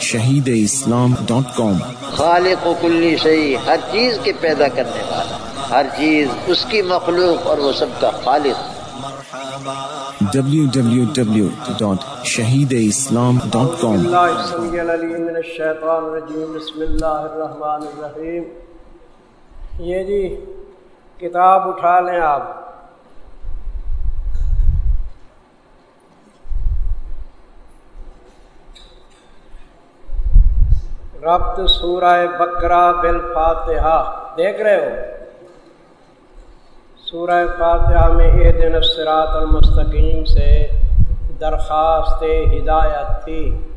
شہید اسلام ڈاٹ کام خالق و کلی شہی ہر چیز کے پیدا کرنے والا ہر چیز اس کی مخلوق اور وہ سب کا خالق۔ www.shahideislam.com بسم اللہ الرحمن الرحیم۔ یہ جی کتاب اٹھا لیں آپ۔ ربط سورہ بکرا بل فاتحہ دیکھ رہے ہو؟ سورہ فاتحہ میں اے دن سرات المستقیم سے درخواست ہدایت تھی۔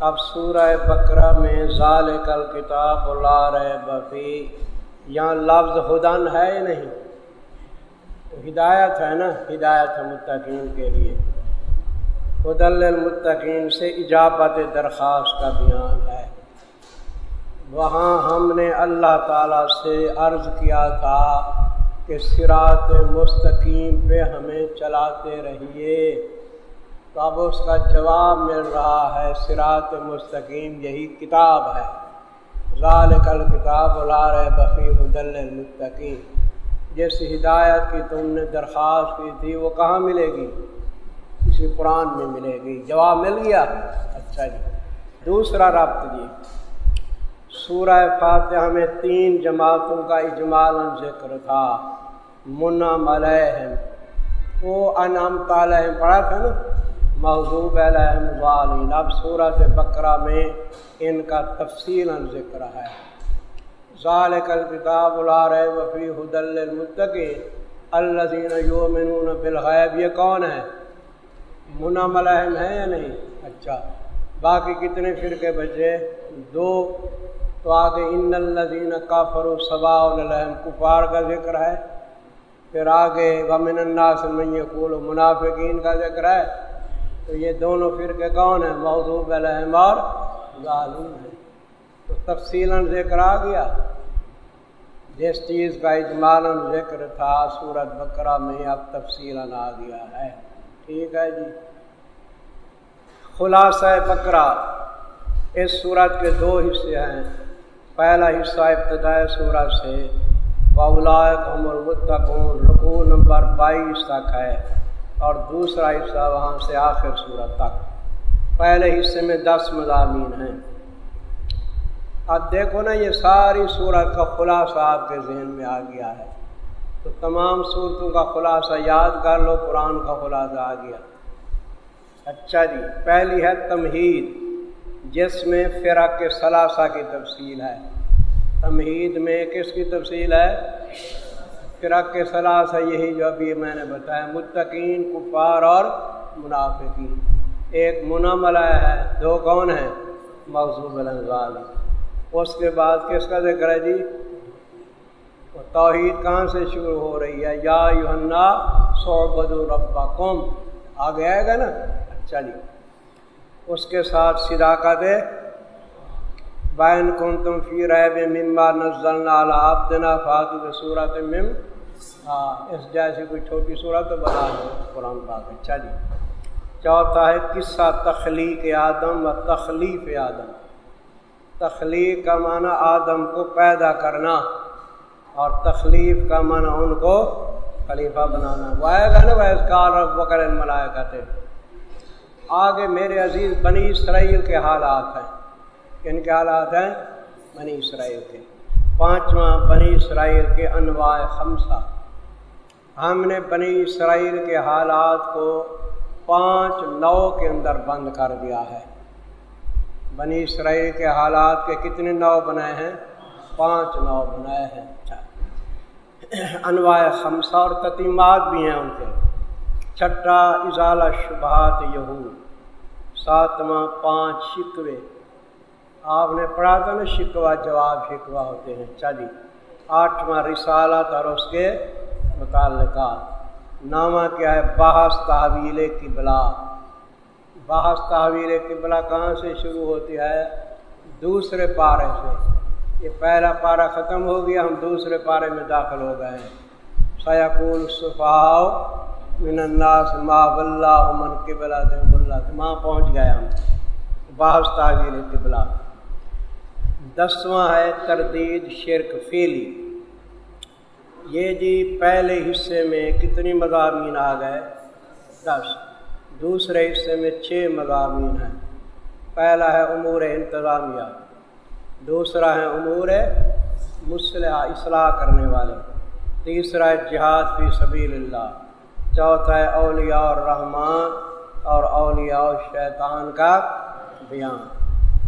اب سورہ بکرا میں ظال کل کتاب لا رہے بفی یہاں لفظ ہدن ہے یا نہیں؟ ہدایت ہے نا، ہدایت ہے متقین کے لیے۔ حدل المتقین سے اجابت درخواست کا بیان ہے۔ وہاں ہم نے اللہ تعالیٰ سے عرض کیا تھا کہ سرات مستقیم پہ ہمیں چلاتے رہیے۔ تو اب اس کا جواب مل رہا ہے سرات مستقیم، یہی کتاب ہے۔ ظال کل کتاب رہے بفی حدل المستقیم جس ہدایت کی تم نے درخواست کی تھی وہ کہاں ملے گی؟ کسی قرآن میں ملے گی۔ جواب مل گیا؟ اچھا جی۔ دوسرا رابط جی۔ سورہ فاتحہ میں تین جماعتوں کا اجمال ذکر تھا۔ منا ملیہم وہ انعام علیہم پڑھا تھا نا؟ محضوب علیہم اب صورت بکرا میں ان کا تفصیل ذکر ہے۔ ذالک الکتاب لا رہے وفی حدل المتقین الذین یومنون بالغیب، یہ کون ہے؟ منا ملحم ہے یا نہیں؟ اچھا باقی کتنے فرقے بچے؟ دو۔ تو آگے ان الزین کافر و صبا الحم کفار کا ذکر ہے۔ پھر آگے غمن الناس من یقول و منافقین کا ذکر ہے۔ تو یہ دونوں فرقے کون ہیں؟ موضوب الحم اور ظالم ہیں۔ تو تفصیل ذکر آ گیا۔ جس چیز کا اجمال ذکر تھا سورت بکرا میں اب تفصیل آ گیا ہے۔ ٹھیک ہے جی۔ خلاصہ بکرا اس صورت کے دو حصے ہیں۔ پہلا حصہ ابتدائی سورج سے رکو نمبر بائیس تک ہے اور دوسرا حصہ وہاں سے آخر صورت تک۔ پہلے حصے میں دس مضامین ہیں۔ اب دیکھو نا، یہ ساری صورت کا خلاصہ آپ کے ذہن میں آ گیا ہے۔ تو تمام صورتوں کا خلاصہ یاد کر لو، قرآن کا خلاصہ آ گیا۔ اچھا جی پہلی ہے تمہید۔ جس میں فرق کے ثلاثہ کی تفصیل ہے۔ تمہید میں کس کی تفصیل ہے؟ فرق کے ثلاثہ یہی جو ابھی میں نے بتایا، متقین، کفار اور منافقین۔ ایک منعملہ ہے، دو کون ہیں؟ مغصوب الزال اس کے بعد کس کا ذکر ہے جی؟ توحید کہاں سے شروع ہو رہی ہے؟ یا یونا صحبد ربا قوم آگے آئے گا نا؟ اچھا جی۔ اس کے ساتھ صداقت بین کن تم فی رہ ممبا نزل آپ دینا فاتو صورت مم ہاں اس جیسی کوئی چھوٹی صورت تو بنا دو، قرآن پاک اچھا جی چوتھا ہے، قصہ تخلیق آدم و تخلیف آدم۔ تخلیق کا معنی آدم کو پیدا کرنا اور تخلیف کا معنی ان کو خلیفہ بنانا۔ وہ آئے گا نا ویس کار بکر ملائے کہتے آگے میرے عزیز بنی اسرائیل کے حالات ہیں۔ کن کے حالات ہیں بنی اسرائیل کے۔ پانچواں بنی اسرائیل کے انواع خمسہ۔ ہم نے بنی اسرائیل کے حالات کو پانچ نو کے اندر بند کر دیا ہے۔ بنی اسرائیل کے حالات کے کتنے نو بنائے ہیں؟ پانچ نو بنائے ہیں۔ اچھا۔ انواع خمسہ اور تتیمات بھی ہیں ان کے۔ چھٹا اضالہ شبہات یہود ساتواں پانچ شکوے آپ نے پڑھا تھا نا شکوا جواب شکوا ہوتے ہیں چلی آٹھواں رسالت اور اس کے متعلقات نامہ کیا ہے بحث تحویل کی بلا بحث تحویل کی بلا کہاں سے شروع ہوتی ہے دوسرے پارے سے یہ پہلا پارا ختم ہو گیا ہم دوسرے پارے میں داخل ہو گئے ہیں سیاقول صفاؤ من الناس ما واللہ من قبلہ اللہ وہاں پہنچ گئے ہم۔ بحث تعویل قبلہ۔ دسواں ہے تردید شرک فیلی۔ یہ جی پہلے حصے میں کتنی مضامین آ گئے؟ دس۔ دوسرے حصے میں چھ مضامین ہیں۔ پہلا ہے امور انتظامیہ۔ دوسرا ہے امور مسلح اصلاح کرنے والے۔ تیسرا ہے جہاد فی سبیل اللہ۔ چوتھا ہے اولیاء الرحمان اور اولیاء الشیطان کا بیان۔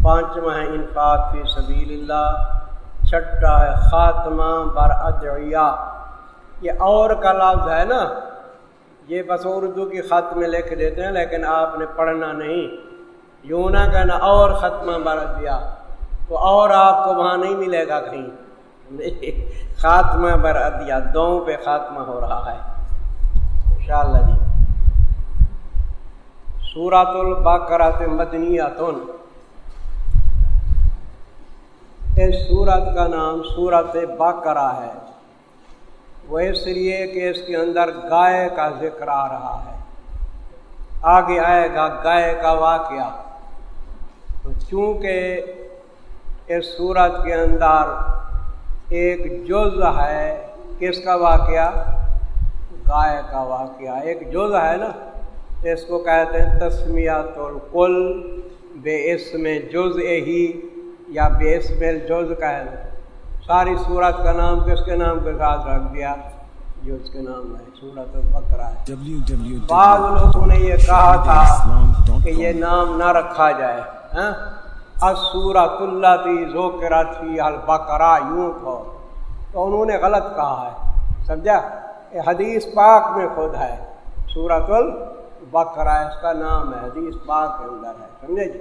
پانچواں ہے انفاق فی سبیل اللہ۔ چھٹا ہے خاتمہ بر ادعیہ۔ یہ اور کا لفظ ہے نا۔ یہ بس اردو کی خط میں لکھ دیتے ہیں لیکن آپ نے پڑھنا نہیں۔ یوں نہ کہنا اور ختمہ بر دیا تو اور آپ کو وہاں نہیں ملے گا کہیں۔ خاتمہ بر ادیا دو پہ خاتمہ ہو رہا ہے۔ انشاءاللہ جی۔ سورت البقرات مدنیاتن اس سورت کا نام سورت بقرہ ہے۔ وہ اس لیے کہ اس کے اندر گائے کا ذکر آ رہا ہے۔ آگے آئے گا گائے کا واقعہ۔ تو چونکہ اس سورت کے اندر ایک جز ہے، کس کا واقعہ؟ گائے کا واقعہ۔ ایک جز ہے نا اس کو کہتے ہیں تسمیات القل بے اس میں جز ہی یا میل جوز کا ہے ساری صورت کا نام کس کے نام کے ساتھ رکھ دیا؟ جو اس کے نام ہے سورت بکرا ہے۔ بعض لوگوں نے یہ کہا تھا کہ یہ نام نہ رکھا جائے ہاں؟ سورت اللہ تھی ذوکرا تھی البکرا یوں تھو تو انہوں نے غلط کہا ہے سمجھا؟ حدیث پاک میں خود ہے۔ سورت البکرا اس کا نام ہے، حدیث پاک کے اندر ہے، سمجھے جی؟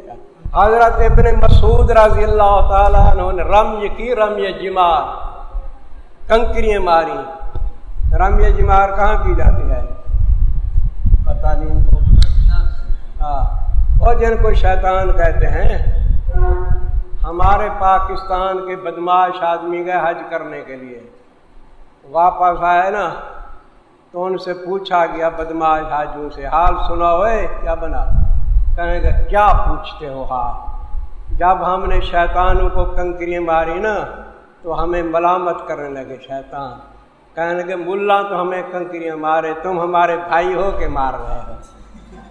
حضرت ابن مسعود رضی اللہ تعالیٰ عنہ نے رمی کی، رمی جمار، کنکریاں ماری۔ رمی جمار کہاں کی جاتی ہے؟ پتہ نہیں۔ کو ہاں اور جن کو شیطان کہتے ہیں، ہمارے پاکستان کے بدماش آدمی گئے حج کرنے کے لیے۔ واپس آئے نا تو ان سے پوچھا گیا بدماش حاجوں سے حال سنا ہوئے کیا بنا؟ کہیں گے کیا پوچھتے ہو ہاں جب ہم نے شیطانوں کو کنکری ماری نا، تو ہمیں ملامت کرنے لگے شیطان۔ کہنے لگے، ملا، تو ہمیں کنکریاں مارے، تم ہمارے بھائی ہو کے مار رہے ہو۔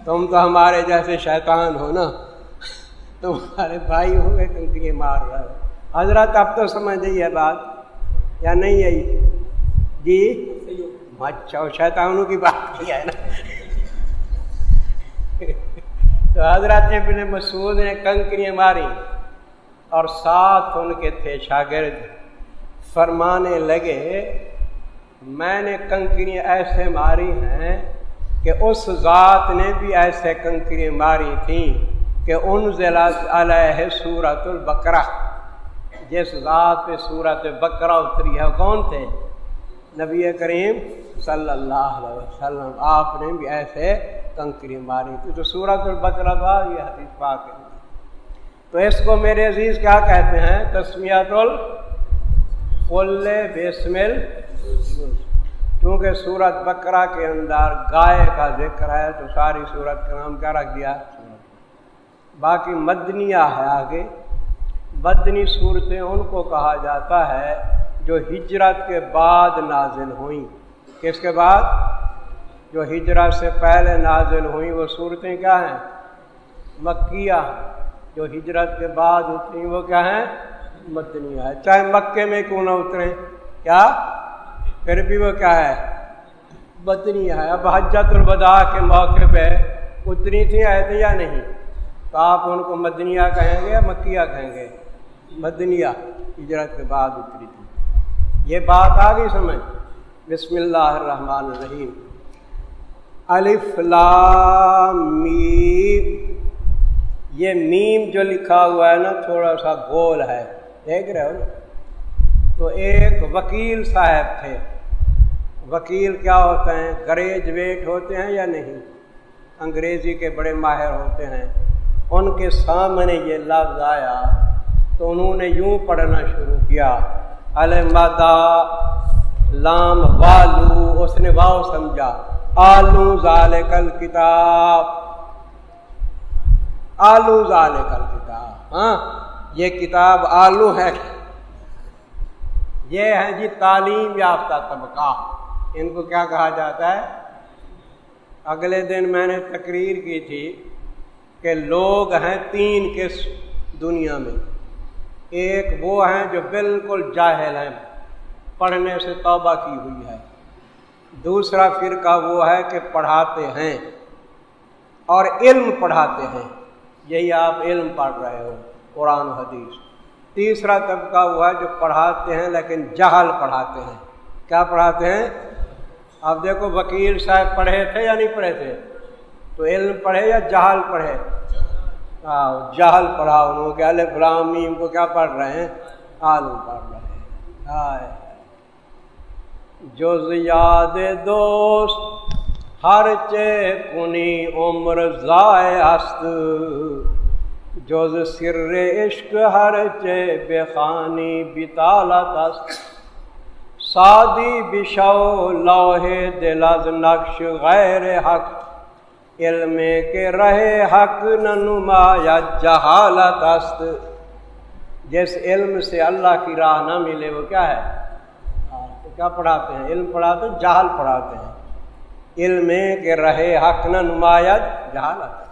تم تو ہمارے جیسے شیطان ہو نا۔ تم ہمارے بھائی ہو کے کنکریاں مار رہے ہو۔ حضرت، اب تو سمجھ جائیے بات، یا نہیں آئی؟ جی؟ اچھا شیطانوں کی بات کی ہے نا۔ تو حضرت ابن مسعود نے کنکریاں ماری اور ساتھ ان کے تھے شاگرد۔ فرمانے لگے، میں نے کنکریاں ایسے ماری ہیں کہ اس ذات نے بھی ایسے کنکریاں ماری تھیں کہ ان ضلع علیہ صورت البکرا جس ذات پہ صورت بکرا اتری ہے کون تھے؟ نبی کریم صلی اللہ علیہ وسلم، آپ نے بھی ایسے کنکری ماری تھی تو سورت البکرا تھا، یہ حدیث پاک ہے۔ تو اس کو میرے عزیز کیا کہتے ہیں؟ تسمیت الفل بسمل کیونکہ سورت بکرا کے اندر گائے کا ذکر ہے، تو ساری سورت کا نام کیا رکھ دیا؟ باقی مدنیہ ہے آگے۔ بدنی صورتیں ان کو کہا جاتا ہے جو ہجرت کے بعد نازل ہوئیں۔ کس کے بعد جو ہجرت سے پہلے نازل ہوئیں وہ صورتیں کیا ہیں؟ مکیہ جو ہجرت کے بعد اتری وہ کیا ہیں؟ مدنی ہے۔ چاہے مکے میں کیوں نہ اتریں کیا؟ پھر بھی وہ کیا ہے؟ بدنی ہے۔ اب حجت الوداع کے موقع پہ اتری تھیں آئے یا نہیں؟ تو آپ ان کو مدنیہ کہیں گے یا مکیہ کہیں گے؟ مدنیہ۔ ہجرت کے بعد اتری تھی یہ بات آ گئی سمجھ۔ بسم اللہ الرحمن الرحیم. الف لام یہ میم جو لکھا ہوا ہے نا، تھوڑا سا گول ہے، دیکھ رہے ہو نا؟ تو ایک وکیل صاحب تھے۔ وکیل کیا ہوتے ہیں؟ گریجویٹ ہوتے ہیں یا نہیں؟ انگریزی کے بڑے ماہر ہوتے ہیں۔ ان کے سامنے یہ لفظ آیا تو انہوں نے یوں پڑھنا شروع کیا۔ المدا لام والو، اس نے واؤ سمجھا۔ آلو ظال کل کتاب آلو ظال کل کتاب ہاں یہ کتاب آلو ہے۔ یہ ہے جی تعلیم یافتہ طبقہ۔ ان کو کیا کہا جاتا ہے؟ اگلے دن میں نے تقریر کی تھی کہ لوگ ہیں تین کس دنیا میں۔ ایک وہ ہیں جو بالکل جاہل ہیں۔ پڑھنے سے توبہ کی ہوئی ہے۔ دوسرا فرقہ وہ ہے کہ پڑھاتے ہیں اور علم پڑھاتے ہیں۔ یہی آپ علم پڑھ رہے ہو، قرآن حدیث۔ تیسرا طبقہ وہ ہے جو پڑھاتے ہیں لیکن جہل پڑھاتے ہیں۔ کیا پڑھاتے ہیں؟ اب دیکھو وکیل صاحب پڑھے تھے یا نہیں پڑھے تھے؟ تو علم پڑھے یا جہل پڑھے؟ جہل پڑھا انہوں کے علیہ برامیم کو کیا پڑھ رہے ہیں؟ عالم پڑھ رہے ہیں۔ جو یاد دوست ہر چے کنی عمر ضائع است جوز سر عشق ہر چے بے خانی بتالت است سادی بشو لوہے دل از نقش غیر حق۔ علم کے رہے حق نما یا جہالت است جس علم سے اللہ کی راہ نہ ملے وہ کیا ہے؟ کیا پڑھاتے ہیں؟ علم پڑھاتے ہیں، جہل پڑھاتے ہیں۔ علم کے رہے حق نہ نمایت جہالت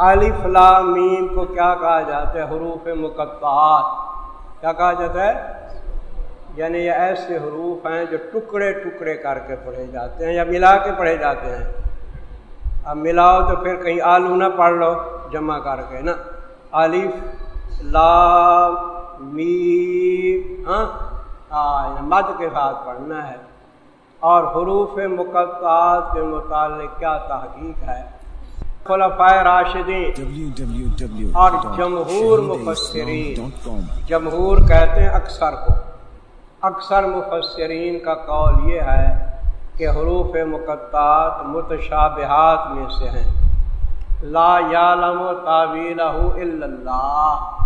علی فلاں میم کو کیا کہا جاتا ہے؟ حروف مقطعات۔ کیا کہا جاتا ہے؟ یعنی یہ ایسے حروف ہیں جو ٹکڑے ٹکڑے کر کے پڑھے جاتے ہیں یا ملا کے پڑھے جاتے ہیں۔ اب ملاؤ تو پھر کہیں آلو نہ پڑھ لو، جمع کر کے نا۔ الف لا می ہاں؟ مد کے ساتھ پڑھنا ہے۔ اور حروف مقطعات کے متعلق کیا تحقیق ہے؟ خلفۂ راشدین اور جمہور مفسرین۔ جمہور کہتے ہیں اکثر کو۔ اکثر مفسرین کا قول یہ ہے کہ حروف مقطعات متشابہات میں سے ہیں۔ لا یعلم تعویلہ اللہ۔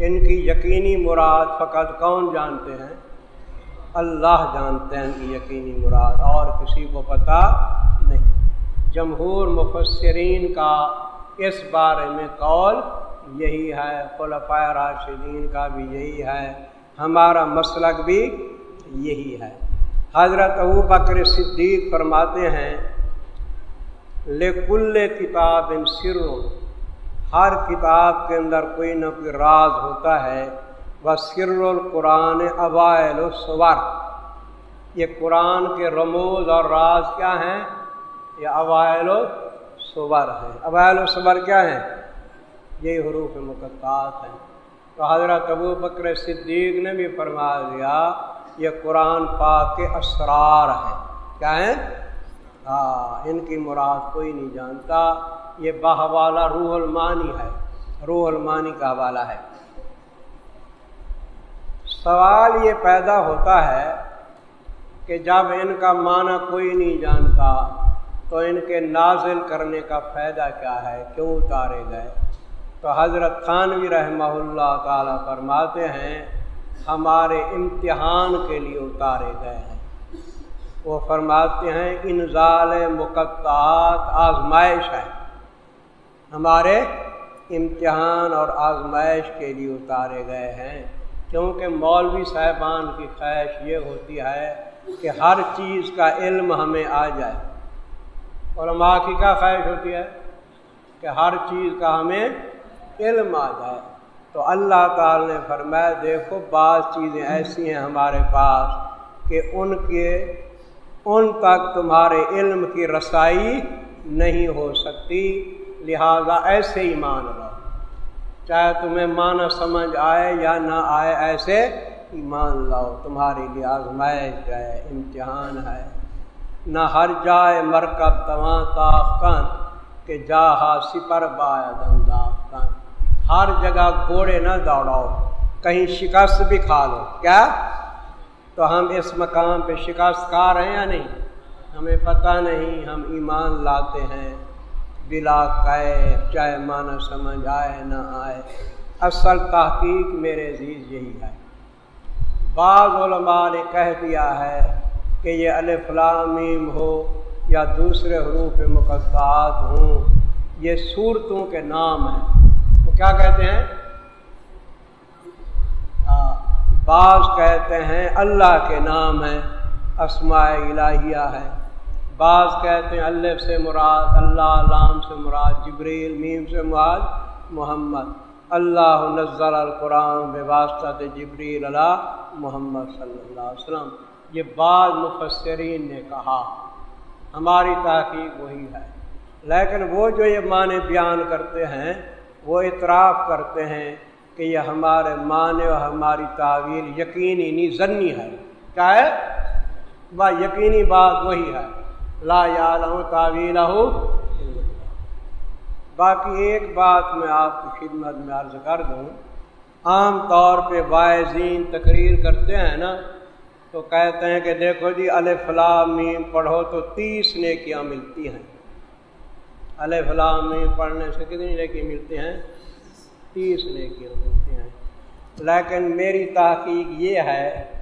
ان کی یقینی مراد فقط کون جانتے ہیں؟ اللہ جانتے ہیں ان کی یقینی مراد، اور کسی کو پتہ نہیں۔ جمہور مفسرین کا اس بارے میں قول یہی ہے خلفۂ راشدین کا بھی یہی ہے، ہمارا مسلک بھی یہی ہے۔ حضرت ابو بکر صدیق فرماتے ہیں، لکل کتاب ان سروں ہر کتاب کے اندر کوئی نہ کوئی راز ہوتا ہے۔ وہ سر القرآن اوائل الصور۔ یہ قرآن کے رموز اور راز کیا ہیں؟ یہ اوائل الصور ہیں۔ اوائل الصور کیا ہیں؟ یہی حروف مقدات ہیں۔ تو حضرت ابو بکر صدیق نے بھی فرما دیا، یہ قرآن پاک کے اسرار ہیں۔ کیا ہیں؟ ہاں ان کی مراد کوئی نہیں جانتا۔ یہ بحوالہ روح المانی ہے۔ روح المانی کا حوالہ ہے۔ سوال یہ پیدا ہوتا ہے کہ جب ان کا معنی کوئی نہیں جانتا تو ان کے نازل کرنے کا فائدہ کیا ہے، کیوں اتارے گئے؟ تو حضرت خانوی رحمہ اللہ تعالیٰ فرماتے ہیں، ہمارے امتحان کے لیے اتارے گئے ہیں۔ وہ فرماتے ہیں، انزال مقطعات آزمائش ہے۔ ہمارے امتحان اور آزمائش کے لیے اتارے گئے ہیں۔ کیونکہ مولوی صاحبان کی خواہش یہ ہوتی ہے کہ ہر چیز کا علم ہمیں آ جائے۔ اور کی کیا خواہش ہوتی ہے؟ کہ ہر چیز کا ہمیں علم آ جائے۔ تو اللہ تعالی نے فرمایا، دیکھو، بعض چیزیں ایسی ہیں ہمارے پاس کہ ان کے، ان تک تمہارے علم کی رسائی نہیں ہو سکتی۔ لہذا ایسے ہی مان لو چاہے تمہیں مانا سمجھ آئے یا نہ آئے، ایسے ایمان لاؤ۔ تمہارے لیے آزمائش ہے، امتحان ہے۔ نہ ہر جائے مرکب تواں تاخن کہ جا ہا سپر بایا دندا ہر جگہ گھوڑے نہ دوڑاؤ، کہیں شکست بھی کھا لو۔ کیا؟ تو ہم اس مقام پہ شکست کھا رہے ہیں یا نہیں؟ ہمیں پتہ نہیں، ہم ایمان لاتے ہیں۔ بلا کیف چاہے مانا سمجھ آئے نہ آئے۔ اصل تحقیق میرے عزیز یہی ہے۔ بعض علماء نے کہہ دیا ہے کہ یہ الفلامیم ہو یا دوسرے حروف مقدات ہوں، یہ صورتوں کے نام ہیں۔ وہ کیا کہتے ہیں؟ بعض کہتے ہیں اللہ کے نام ہیں، اسماء الہیہ ہے بعض کہتے ہیں اللہ سے مراد، اللہ علام سے مراد، جبریل، میم سے مراد، محمد۔ اللہ نزل القرآن بے واسطہ جبریل اللہ محمد صلی اللہ علیہ وسلم۔ یہ بعض مفسرین نے کہا۔ ہماری تحقیق وہی ہے۔ لیکن وہ جو یہ معنی بیان کرتے ہیں، وہ اطراف کرتے ہیں کہ یہ ہمارے معنی اور ہماری تعویل یقینی نہیں ضنی ہے۔ کیا ہے؟ وہ یقینی بات وہی ہے۔ لا یا تعویل ہو باقی ایک بات میں آپ کی خدمت میں عرض کر دوں، عام طور پہ واعظین تقریر کرتے ہیں نا، تو کہتے ہیں کہ دیکھو جی فلام میم پڑھو تو تیس نیکیاں ملتی ہیں۔ فلام میم پڑھنے سے کتنی نیکی ملتی ہیں؟ تیس نیکیاں ملتی ہیں۔ لیکن میری تحقیق یہ ہے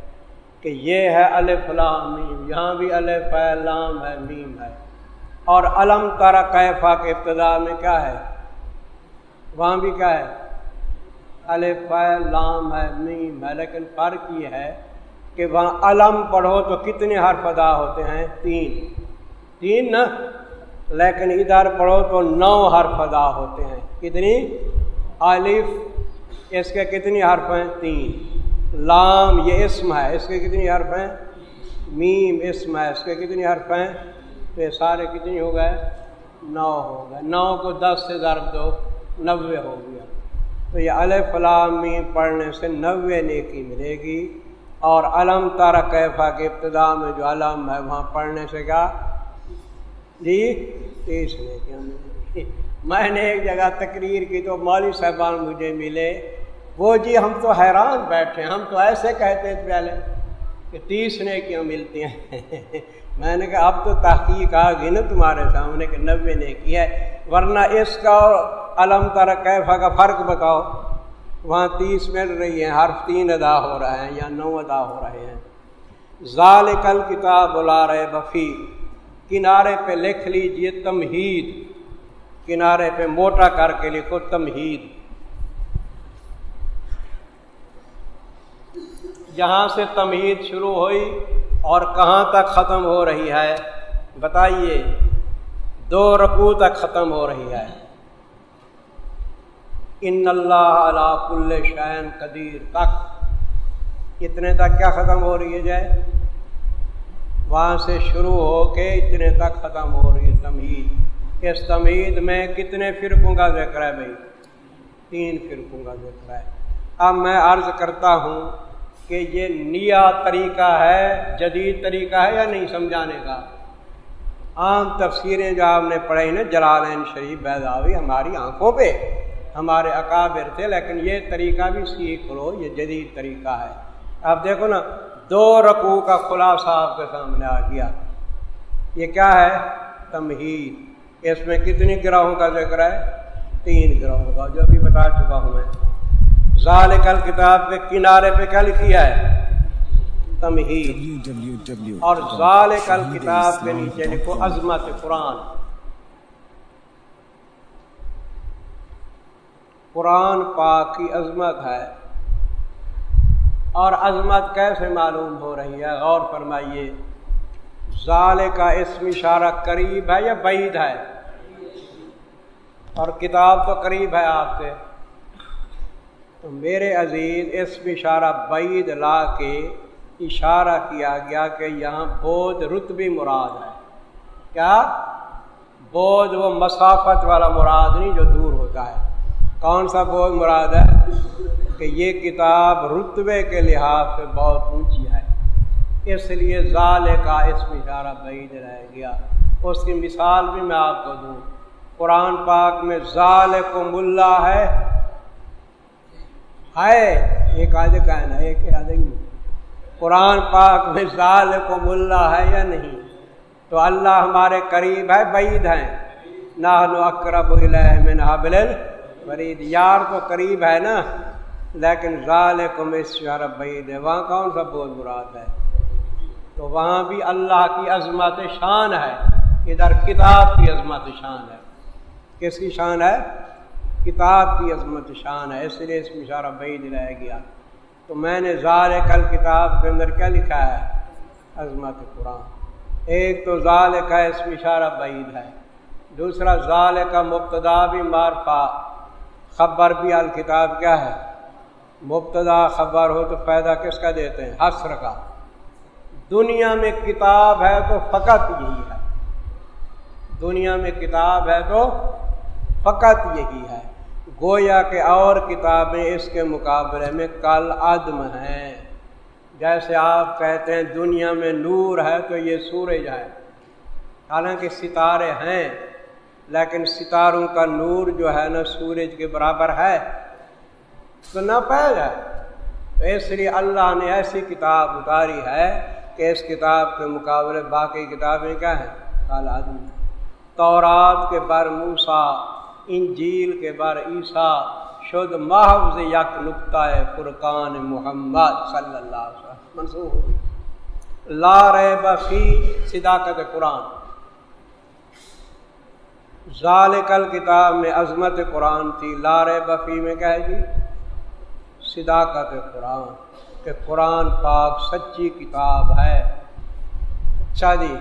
کہ یہ ہے فلام میم، یہاں بھی الف لام ہے، میم ہے۔ اور علم تارا کیفا کے ابتدا میں کیا ہے؟ وہاں بھی کیا ہے؟ الف لام ہے، میم ہے۔ لیکن فرق یہ ہے کہ وہاں علم پڑھو تو کتنے حرف ادا ہوتے ہیں؟ تین۔ تین نا؟ لیکن ادھر پڑھو تو نو حرف ادا ہوتے ہیں۔ کتنی؟ الف۔ اس کے کتنی حرف ہیں؟ تین۔ لام، یہ اسم ہے۔ اس کے کتنی حرف ہیں؟ میم، اسم ہے۔ اس کے کتنی حرف ہیں؟ تو یہ سارے کتنی ہو گئے؟ نو ہو گئے۔ نو کو دس سے ضرب دو، نوے ہو گیا۔ تو یہ الف، لام، میم پڑھنے سے نوے نیکی ملے گی۔ اور علم تارا کیفا کے ابتدا میں جو علم ہے، وہاں پڑھنے سے کیا؟ جی تیس لے میں نے ایک جگہ تقریر کی تو مولوی صاحبان مجھے ملے۔ وہ جی ہم تو حیران بیٹھے ہم تو ایسے کہتے تھے پہلے کہ تیس نے کیوں ملتی ہیں؟ میں نے کہا، اب تو تحقیق آ گئی نا تمہارے سامنے کہ نبے نے کی ہے، ورنہ اس کا اور علم تارا کیفا کا فرق بتاؤ۔ وہاں تیس مل رہی ہیں، حرف تین ادا ہو رہے ہیں یا نو ادا ہو رہے ہیں۔ ظال کل کتاب بلا رہے بفی کنارے پہ لکھ لیجیے تمہید، کنارے پہ موٹا کر کے لکھو تمہید۔ جہاں سے تمہید شروع ہوئی اور کہاں تک ختم ہو رہی ہے بتائیے، دو رقو تک ختم ہو رہی ہے۔ ان اللہ علا کل شعین قدیر۔ تک، اتنے تک کیا ختم ہو رہی ہے جائے وہاں سے شروع ہو کے اتنے تک ختم ہو رہی ہے تمید اس تمید میں کتنے فرقوں کا ذکر ہے بھائی؟ تین فرقوں کا ذکر ہے۔ اب میں عرض کرتا ہوں کہ یہ نیا طریقہ ہے، جدید طریقہ ہے یا نہیں سمجھانے کا؟ عام تفسیریں جو آپ نے پڑھائی نا جلالین شریف بیداوی ہماری آنکھوں پہ، ہمارے اکابر تھے، لیکن یہ طریقہ بھی سیکھ لو، یہ جدید طریقہ ہے۔ اب دیکھو نا، دو رقو کا خلاصہ آپ کے سامنے آ گیا۔ یہ کیا ہے؟ تمہید۔ اس میں کتنی گروہوں کا ذکر ہے؟ تین گروہوں کا، جو ابھی بتا چکا ہوں میں۔ ظال کل کتاب کے کنارے پہ کیا لکھی ہے؟ تمہید۔ اور ظال کل کتاب کے نیچے لکھو عظمت قرآن۔ قرآن پاک کی عظمت ہے۔ اور عظمت کیسے معلوم ہو رہی ہے؟ غور فرمائیے۔ ظال کا اسم اشارہ قریب ہے یا بعید ہے؟ اور کتاب تو قریب ہے آپ سے۔ تو میرے عزیز اسم اشارہ بعید لا کے اشارہ کیا گیا کہ یہاں بودھ رتبی مراد ہے۔ کیا؟ بودھ وہ مسافت والا مراد نہیں جو دور ہوتا ہے۔ کون سا بہت مراد ہے؟ کہ یہ کتاب رتبے کے لحاظ سے بہت اونچی ہے۔ اس لیے ظال کا اس میں اشارہ بعید رہ گیا۔ اس کی مثال بھی میں آپ کو دوں۔ قرآن پاک میں ظال کو ملا ہے۔ ایک آدھ کہنا ایک آدھ قرآن پاک میں کو ملا ہے یا نہیں؟ تو اللہ ہمارے قریب ہے، بعید ہیں۔ نہ اکرب من حبل فرید یار تو قریب ہے نا، لیکن ظال کو بعید ہے۔ وہاں کون سا بہت مراد ہے؟ تو وہاں بھی اللہ کی عظمت شان ہے۔ ادھر کتاب کی عظمت شان ہے۔ کس کی شان ہے؟ کتاب کی عظمت شان ہے، اس لیے اس میں اشارہ بھائی دلایا گیا۔ تو میں نے ظال کل کتاب کے اندر کیا لکھا ہے؟ عظمت قرآن۔ ایک تو ظال کا اس میں اشارہ بعید ہے۔ دوسرا ظال کا مبتدا بھی مارفا خبر بھی الکتاب کیا ہے؟ مبتدا خبر ہو تو فائدہ کس کا دیتے ہیں؟ حسر کا۔ دنیا میں کتاب ہے تو فقط یہی ہے۔ دنیا میں کتاب ہے تو فقط یہی ہے۔ گویا کہ اور کتابیں اس کے مقابلے میں کل عدم ہیں۔ جیسے آپ کہتے ہیں دنیا میں نور ہے تو یہ سورج ہے۔ حالانکہ ستارے ہیں، لیکن ستاروں کا نور جو ہے نا سورج کے برابر ہے۔ تو نہ پہ جائے تو اس لیے اللہ نے ایسی کتاب اتاری ہے کہ اس کتاب کے مقابلے باقی کتابیں کیا ہیں؟ کال آدمی تورات کے بر موسا انجیل کے بر عیسیٰ شد محفظ یک نقطۂ فرقان محمد صلی اللہ علیہ وسلم۔ منسوخ ہو گئی۔ لا رے بفی صداقت قرآن۔ ذالکل کتاب میں عظمت قرآن تھی۔ لار بفی میں کہے جی؟ صداقت قرآن۔ کہ قرآن پاک سچی کتاب ہے۔ اچھا جی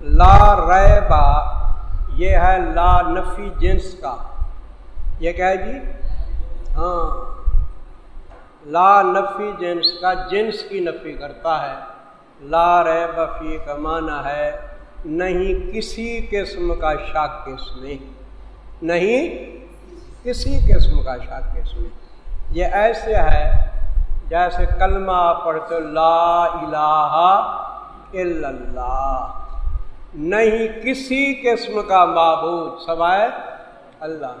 لا ریبا یہ ہے لا نفی جنس کا۔ یہ کیا ہے جی؟ ہاں۔ لا نفی جنس کا، جنس کی نفی کرتا ہے۔ لا بفی کا معنی ہے نہیں کسی قسم کا شک اس میں۔ نہیں کسی قسم کا شک اس میں۔ یہ ایسے ہے جیسے کلمہ پڑھتے لا الہ الا اللہ۔ نہیں کسی قسم کا معبود سوائے اللہ۔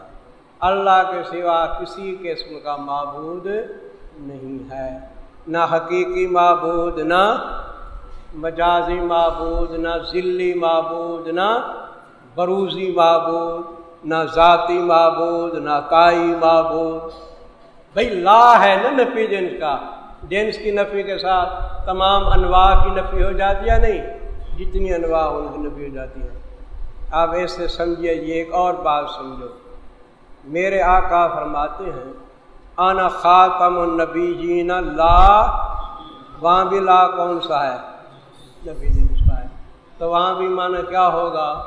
اللہ کے سوا کسی قسم کا معبود نہیں ہے۔ نہ حقیقی معبود، نہ مجازی معبود، نہ ذلی معبود، نہ بروزی معبود، نہ ذاتی معبود، نہ تائی معبود۔ بھائی لا ہے نا نفی جنس کا۔ جنس کی نفی کے ساتھ تمام انواع کی نفی ہو جاتی ہے نہیں؟ جتنی انواع ان کی نفی ہو جاتی ہے آپ ایسے سمجھیے، یہ ایک اور بات سمجھو۔ میرے آقا فرماتے ہیں، آنا خاتم النبی جینا لا، وہاں بھی لا کون سا ہے؟ نبی جنس کا ہے۔ تو وہاں بھی مانا کیا ہوگا؟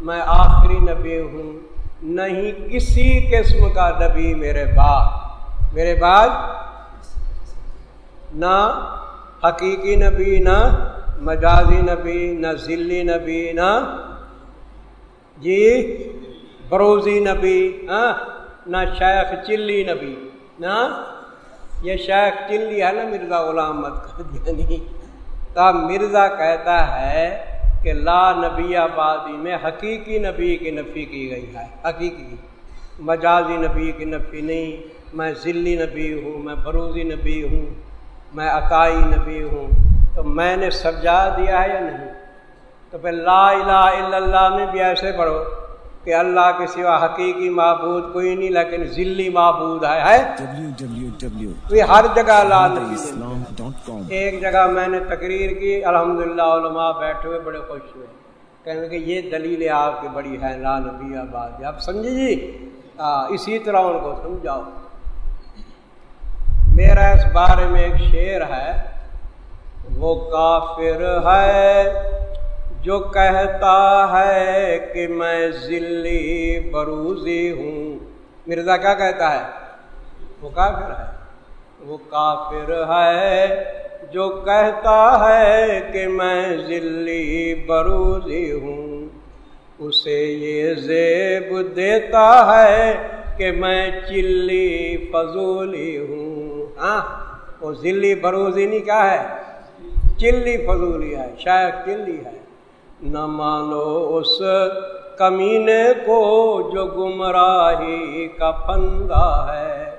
میں آخری نبی ہوں، نہیں کسی قسم کا نبی میرے بعد۔ میرے بعد؟ نہ حقیقی نبی، نہ مجازی نبی، نہ ذلی نبی، نہ جی بروزی نبی ہاں نہ شیخ چلی نبی، نہ یہ شیخ چلی ہے نا مرزا غلام مت یعنی تو مرزا کہتا ہے کہ لا نبی آبادی میں حقیقی نبی کی نفی کی گئی ہے، حقیقی۔ مجازی نبی کی نفی نہیں، میں ذلی نبی ہوں، میں بروزی نبی ہوں، میں عطائی نبی ہوں۔ تو میں نے سمجھا دیا ہے یا نہیں؟ تو پھر لا الہ الا اللہ میں بھی ایسے پڑھو کہ اللہ کے سوا حقیقی معبود کوئی نہیں لیکن ذلی معبود ہے ہر جگہ لا ایک جگہ میں نے تقریر کی الحمد للہ علماء بیٹھے ہوئے بڑے خوش ہوئے۔ کہیں کہ یہ دلیل آپ کی بڑی ہے لا نبی آباد۔ آپ سمجھے جی؟ اسی طرح ان کو سمجھاؤ۔ میرا اس بارے میں ایک شعر ہے۔ وہ کافر ہے جو کہتا ہے کہ میں ذلی بروزی ہوں۔ مرزا کیا کہتا ہے؟ وہ کافر ہے۔ وہ کافر ہے جو کہتا ہے کہ میں ذلی بروزی ہوں۔ اسے یہ زیب دیتا ہے کہ میں چلی فضولی ہوں۔ ہاں وہ ذلی بروزی نہیں کیا ہے؟ چلی فضولی ہے، شاید چلی ہے۔ نہ مانو اس کمینے کو جو گمراہی کا پندہ ہے۔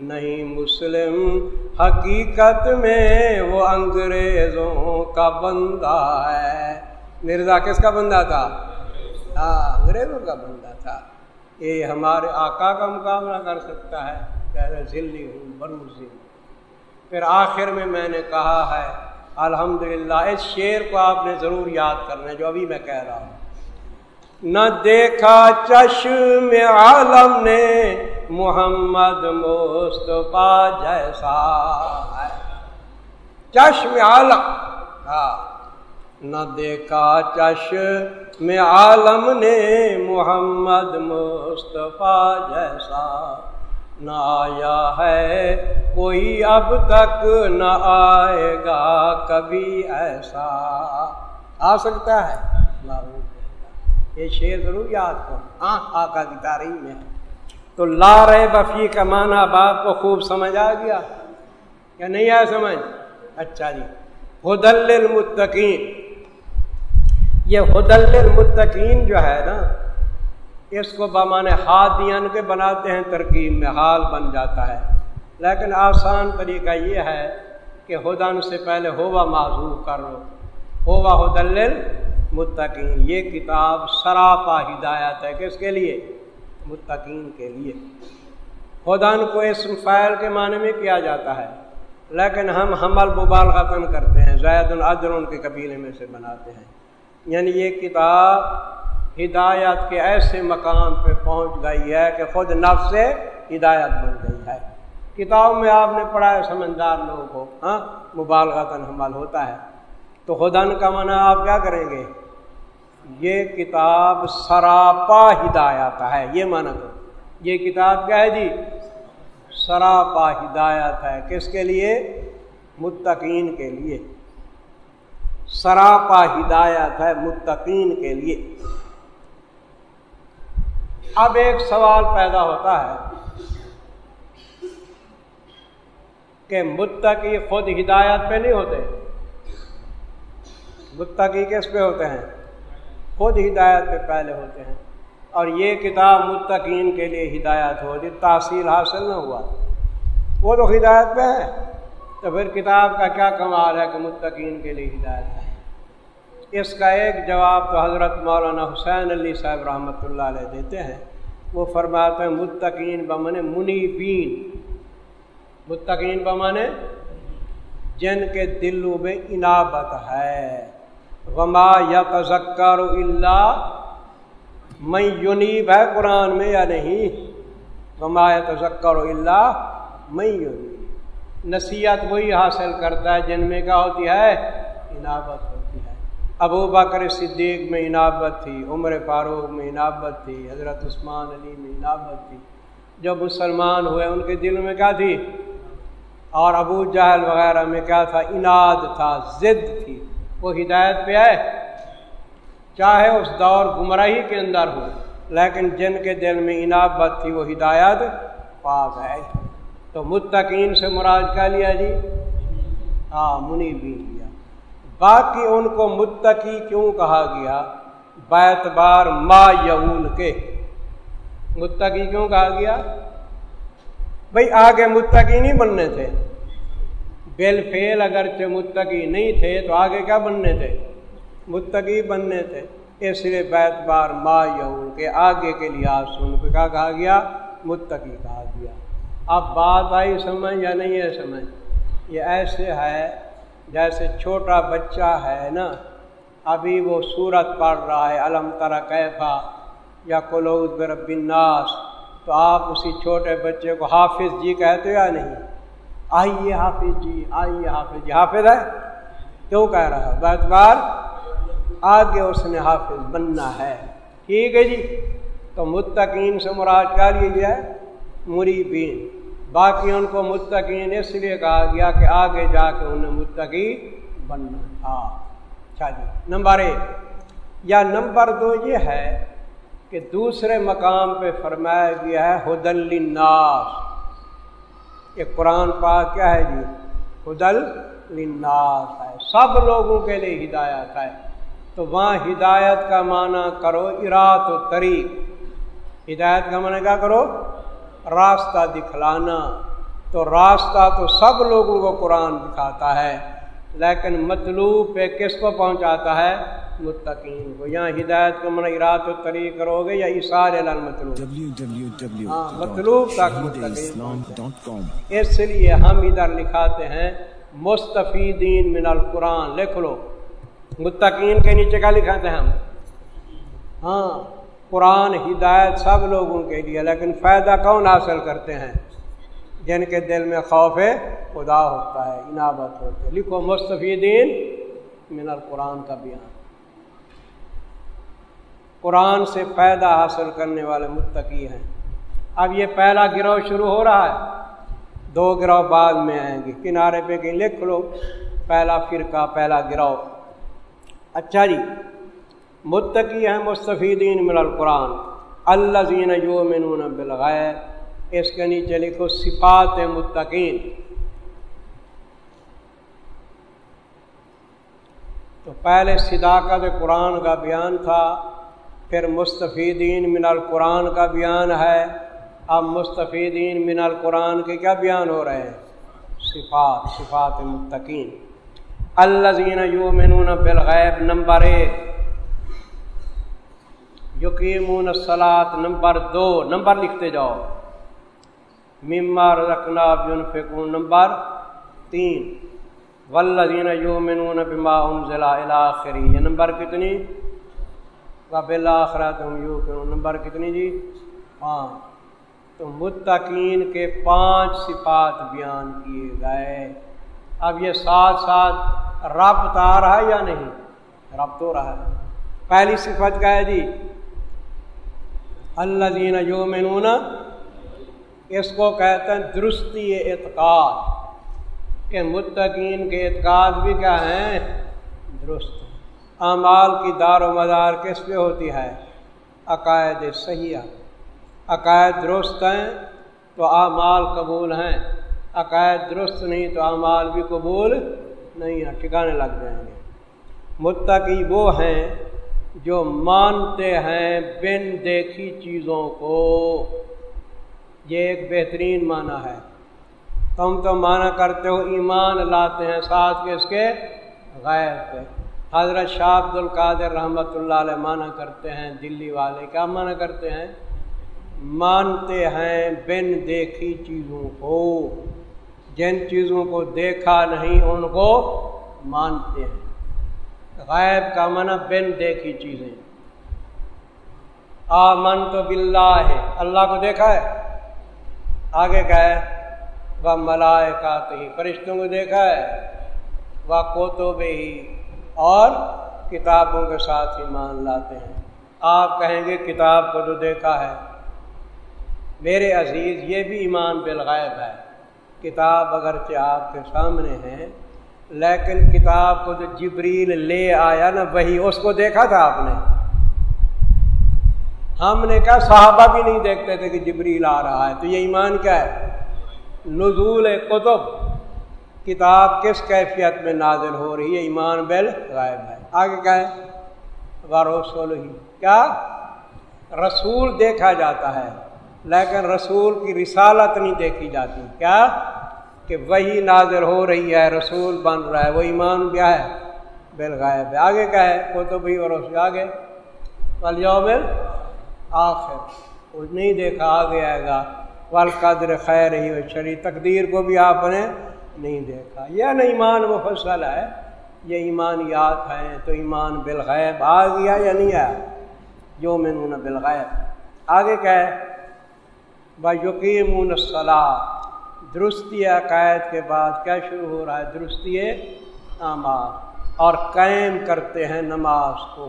نہیں مسلم، حقیقت میں وہ انگریزوں کا بندہ ہے۔ مرزا کس کا بندہ تھا؟ ہاں انگریزوں کا بندہ تھا۔ یہ ہمارے آقا کا مقابلہ کر سکتا ہے۔ ذلی ہوں بروزی ہوں پھر آخر میں میں نے کہا ہے الحمدللہ، اس شعر کو آپ نے ضرور یاد کرنا ہے، جو ابھی میں کہہ رہا ہوں۔ نہ دیکھا چشم عالم نے محمد مصطفیٰ جیسا چشم عالم ہاں۔ نہ دیکھا چشم عالم نے محمد مصطفیٰ جیسا نہ آیا ہے، کوئی اب تک نہ آئے گا، کبھی ایسا۔ آ سکتا ہے؟ یہ شعر ضرور یاد کرو۔ ہاں آقا کی تاریخ میں تو لا رہے بفی کا معنی باپ کو خوب سمجھ آ گیا؟ کیا نہیں آیا سمجھ؟ اچھا جی۔ حدل المتقین یہ حدل المتقین جو ہے نا اس کو بمان ہادین کے بناتے ہیں، ترکیب میں حال بن جاتا ہے۔ لیکن آسان طریقہ یہ ہے کہ ہدن سے پہلے ہوا معذوف کر لو ہوا حدل متقین یہ کتاب سراپا ہدایت ہے کس کے لیے؟ متقین کے لیے۔ ہدن کو اسم فعل کے معنی میں کیا جاتا ہے؟ لیکن ہم حمل ببال ختم کرتے ہیں، زید العدر ان کے قبیلے میں سے بناتے ہیں۔ یعنی یہ کتاب ہدایت کے ایسے مقام پہ پہنچ گئی ہے کہ خود نفس سے ہدایت بن گئی ہے۔ کتاب میں آپ نے پڑھا ہے، سمجھدار لوگوں کو ہاں؟ مبالغتاً حمل ہوتا ہے۔ تو خدن کا منع آپ کیا کریں گے؟ یہ کتاب سراپا ہدایت ہے، یہ مانا تو یہ کتاب کیا ہے جی؟ سراپا ہدایت ہے۔ کس کے لیے؟ متقین کے لیے۔ سراپا ہدایت ہے متقین کے لیے۔ اب ایک سوال پیدا ہوتا ہے کہ متقی خود ہدایت پہ نہیں ہوتے؟ متقی کس پہ ہوتے ہیں؟ خود ہدایت پہ پہلے ہوتے ہیں۔ اور یہ کتاب متقین کے لیے ہدایت ہو جی تحصیل حاصل نہ ہوا۔ وہ تو ہدایت پہ ہے۔ تو پھر کتاب کا کیا کمال ہے کہ متقین کے لیے ہدایت ہے؟ اس کا ایک جواب تو حضرت مولانا حسین علی صاحب رحمۃ اللہ علیہ دیتے ہیں۔ وہ فرماتے ہیں، متقین بمن منی بین متقین بمن جن کے دلوں میں انابت ہے۔ غما یا تذکر اللہ میں یونیب، ہے قرآن میں یا نہیں؟ غما یا تذکر اللہ میں یونیب۔ نصیحت وہی حاصل کرتا ہے جن میں کیا ہوتی ہے؟ انابت۔ ابو بکر صدیق میں انابت تھی، عمر فاروق میں انابت تھی، حضرت عثمان علی میں انابت تھی۔ جو مسلمان ہوئے، ان کے دل میں کیا تھی؟ اور ابو جہل وغیرہ میں کیا تھا؟ اناد تھا، ضد تھی۔ وہ ہدایت پہ آئے، چاہے اس دور گمراہی کے اندر ہو، لیکن جن کے دل میں انابت تھی، وہ ہدایت پا گئے۔ تو متقین سے مراد کیا لیا جی؟ ہاں منی بھی باقی ان کو متقی کیوں کہا گیا؟ بیت بار ما یول کے۔ متقی کیوں کہا گیا؟ بھائی آگے متقی نہیں بننے تھے۔ بیل فیل اگرچہ متقی نہیں تھے تو آگے کیا بننے تھے؟ متقی بننے تھے۔ اس لیے بیت بار ما یول کے آگے کے لحاظ سن پہ کیا کہا گیا؟ متقی کہا گیا۔ اب بات آئی سمجھ یا نہیں ہے سمجھ؟ یہ ایسے ہے جیسے چھوٹا بچہ ہے نا، ابھی وہ صورت پڑھ رہا ہے علم ترا کیفا یا کلوز برب الناس۔ تو آپ اسی چھوٹے بچے کو حافظ جی کہتے یا نہیں؟ آئیے حافظ جی آئیے حافظ جی۔ حافظ ہے؟ کیوں کہہ رہا ہے؟ بات بار، آگے اس نے حافظ بننا ہے۔ ٹھیک ہے جی تو متقین سے مراد کیا لیجیے مری بین باقی ان کو متقین اس لیے کہا گیا کہ آگے جا کے انہیں متقی بننا۔ تھا اچھا جی نمبر ایک۔ یا نمبر دو یہ ہے کہ دوسرے مقام پہ فرمایا گیا ہے حدل لناس یہ قرآن پاک کیا ہے جی؟ حدل لناس ہے۔ سب لوگوں کے لیے ہدایت ہے۔ تو وہاں ہدایت کا معنی کرو ارات و طریق۔ ہدایت کا معنی کیا کرو؟ راستہ دکھلانا۔ تو راستہ تو سب لوگوں کو قرآن دکھاتا ہے لیکن مطلوب پہ کس کو پہنچاتا ہے؟ متقین کو۔ یہاں ہدایت کو من اراد و طریق کرو گے یا اشار مطلوب ہاں مطلوب تک اس لیے ہم ادھر لکھاتے ہیں مستفیدین من القرآن۔ لکھ لو۔ متقین کے نیچے کا لکھا تھے ہم؟ ہاں۔ قرآن، ہدایت سب لوگوں کے لیے، لیکن فائدہ کون حاصل کرتے ہیں؟ جن کے دل میں خوف خدا ہوتا ہے انابت ہوتے لکھو مستفیدین من القرآن کا بیان۔ قرآن سے فائدہ حاصل کرنے والے متقی ہیں۔ اب یہ پہلا گروہ شروع ہو رہا ہے۔ دو گروہ بعد میں آئیں گے۔ کنارے پہ کہیں لکھ لو، پہلا فرقہ، پہلا گروہ۔ اچھا جی متقی ہیں مستفیدین من القرآن اللہ زین یومنون بالغیر اس کے نیچے لکھو صفات متقین۔ تو پہلے صداقت قرآن کا بیان تھا، پھر مستفیدین من القرآن کا بیان ہے۔ اب مستفیدین من القرآن کے کیا بیان ہو رہے ہیں؟ صفات صفات متقین۔ اللہ زین یومنون بالغیب نمبر ایک۔ یقین الصلاط نمبر دو، نمبر لکھتے جاؤ۔ مما رکھنا فکون نمبر تین۔ ولدین یومنون بما انزل الاخری یہ نمبر کتنی؟ وبل آخرات یو نمبر کتنی جی؟ پانچ۔ تو متقین کے پانچ صفات بیان کیے گئے۔ اب یہ ساتھ ساتھ ربط آ رہا ہے یا نہیں؟ ربط ہو رہا ہے۔ پہلی صفت کا ہے جی؟ اللہ دین یومنون اس کو کہتے ہیں درستی اعتقاد، کہ متقین کے اعتقاد بھی کیا ہیں؟ درست۔ اعمال کی دار و مدار کس پہ ہوتی ہے؟ عقائد صحیح عقائد درست ہیں تو اعمال قبول ہیں، عقائد درست نہیں تو اعمال بھی قبول نہیں ہیں، ٹھکانے لگ جائیں گے۔ متقی وہ ہیں جو مانتے ہیں بن دیکھی چیزوں کو، یہ ایک بہترین معنی ہے۔ تم تو معنی کرتے ہو ایمان لاتے ہیں، ساتھ کے اس کے غیر پہ حضرت شاہ عبد القادر رحمۃ اللہ علیہ معنی کرتے ہیں، دلی والے کیا معنی کرتے ہیں؟ مانتے ہیں بن دیکھی چیزوں کو۔ جن چیزوں کو دیکھا نہیں، ان کو مانتے ہیں۔ غائب کا منع بن دیکھی چیزیں۔ آ من تو بلّہ ہے اللہ کو دیکھا ہے؟ آگے کا ہے وہ ملائے کا تو ہی فرشتوں کو دیکھا ہے، وہ کوتو ہی اور کتابوں کے ساتھ ہی مان لاتے ہیں۔ آپ کہیں گے، کتاب کو جو دیکھا ہے، میرے عزیز، یہ بھی ایمان بالغائب ہے۔ کتاب اگرچہ آپ کے سامنے ہیں لیکن کتاب کو جو جبریل لے آیا نا، وہی اس کو دیکھا تھا آپ نے؟ ہم نے کہا صحابہ بھی نہیں دیکھتے تھے کہ جبریل آ رہا ہے، تو یہ ایمان کیا ہے؟ نزول کتب کتاب کس کیفیت میں نازل ہو رہی ہے؟ ایمان بل غائب ہے۔ آگے کیا ہے رسول ہی۔ کیا؟ رسول دیکھا جاتا ہے، لیکن رسول کی رسالت نہیں دیکھی جاتی۔ کیا؟ کہ وہی نازل ہو رہی ہے، رسول بن رہا ہے، وہ ایمان کیا ہے۔ بل غائب ہے۔ آگے کیا ہے؟ وہ تو بھی اور آگے پل جاؤ بل آخر وہ نہیں دیکھا، آگے آئے گا۔ ول قدر خیر ہی شری تقدیر کو بھی آپ نے نہیں دیکھا۔ یہ نا ایمان وہ فصل ہے۔ یہ ایمانیات ہیں۔ تو ایمان بالغیب آ گیا یا نہیں آیا؟ جو میں نے بالغیب آگے کیا ہے؟ بھائی یقین صلاح درستی عقائد کے بعد کیا شروع ہو رہا ہے؟ درستی اعمال اور قائم کرتے ہیں نماز کو۔